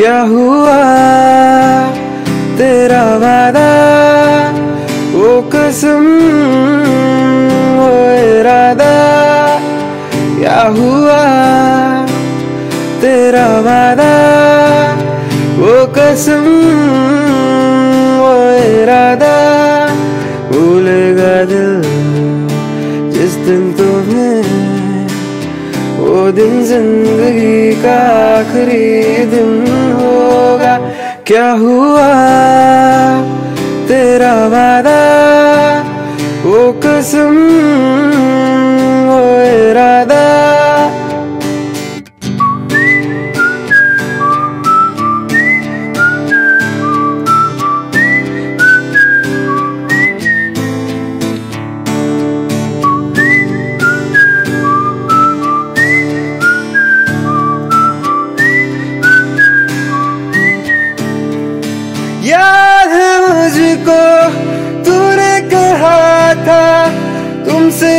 क्या हुआ तेरा वादा? वो कसम वो इरादा, क्या हुआ तेरा वादा? वो कसम वो इरादा भूलेगा दिल जिस दिन तुम्हें वो दिन ज़िंदगी का आखिरी क्या हुआ तेरा वादा? वो कसम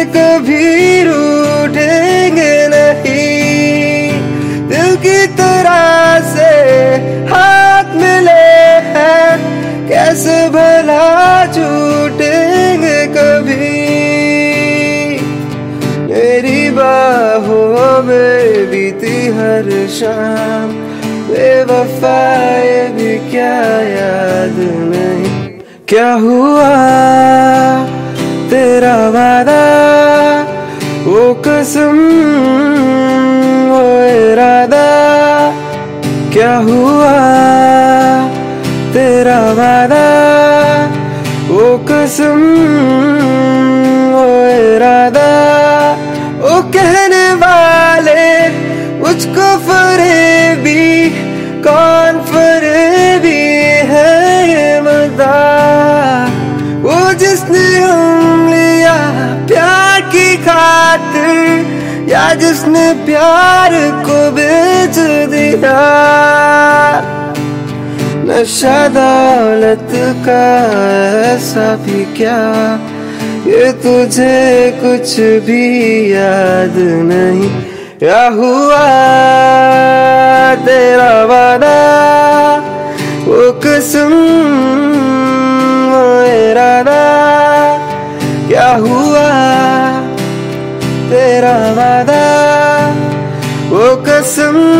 कभी रूठेंगे नहीं। दिल की तरह से हाथ मिले हैं। कैसे भला छूटेंगे कभी? मेरी बाहों में बीती हर शाम। बेवफाए भी क्या याद नहीं। क्या हुआ? तेरा वादा वो कसम वो इरादा, क्या हुआ? तेरा वादा वो कसम वो इरादा वो कहने वाले, मुझको फरेबी, कौन या जिसने प्यार को बेच दिया। नशा दौलत का ऐसा भी क्या? ये तुझे कुछ भी याद नहीं, या हुआ? कसम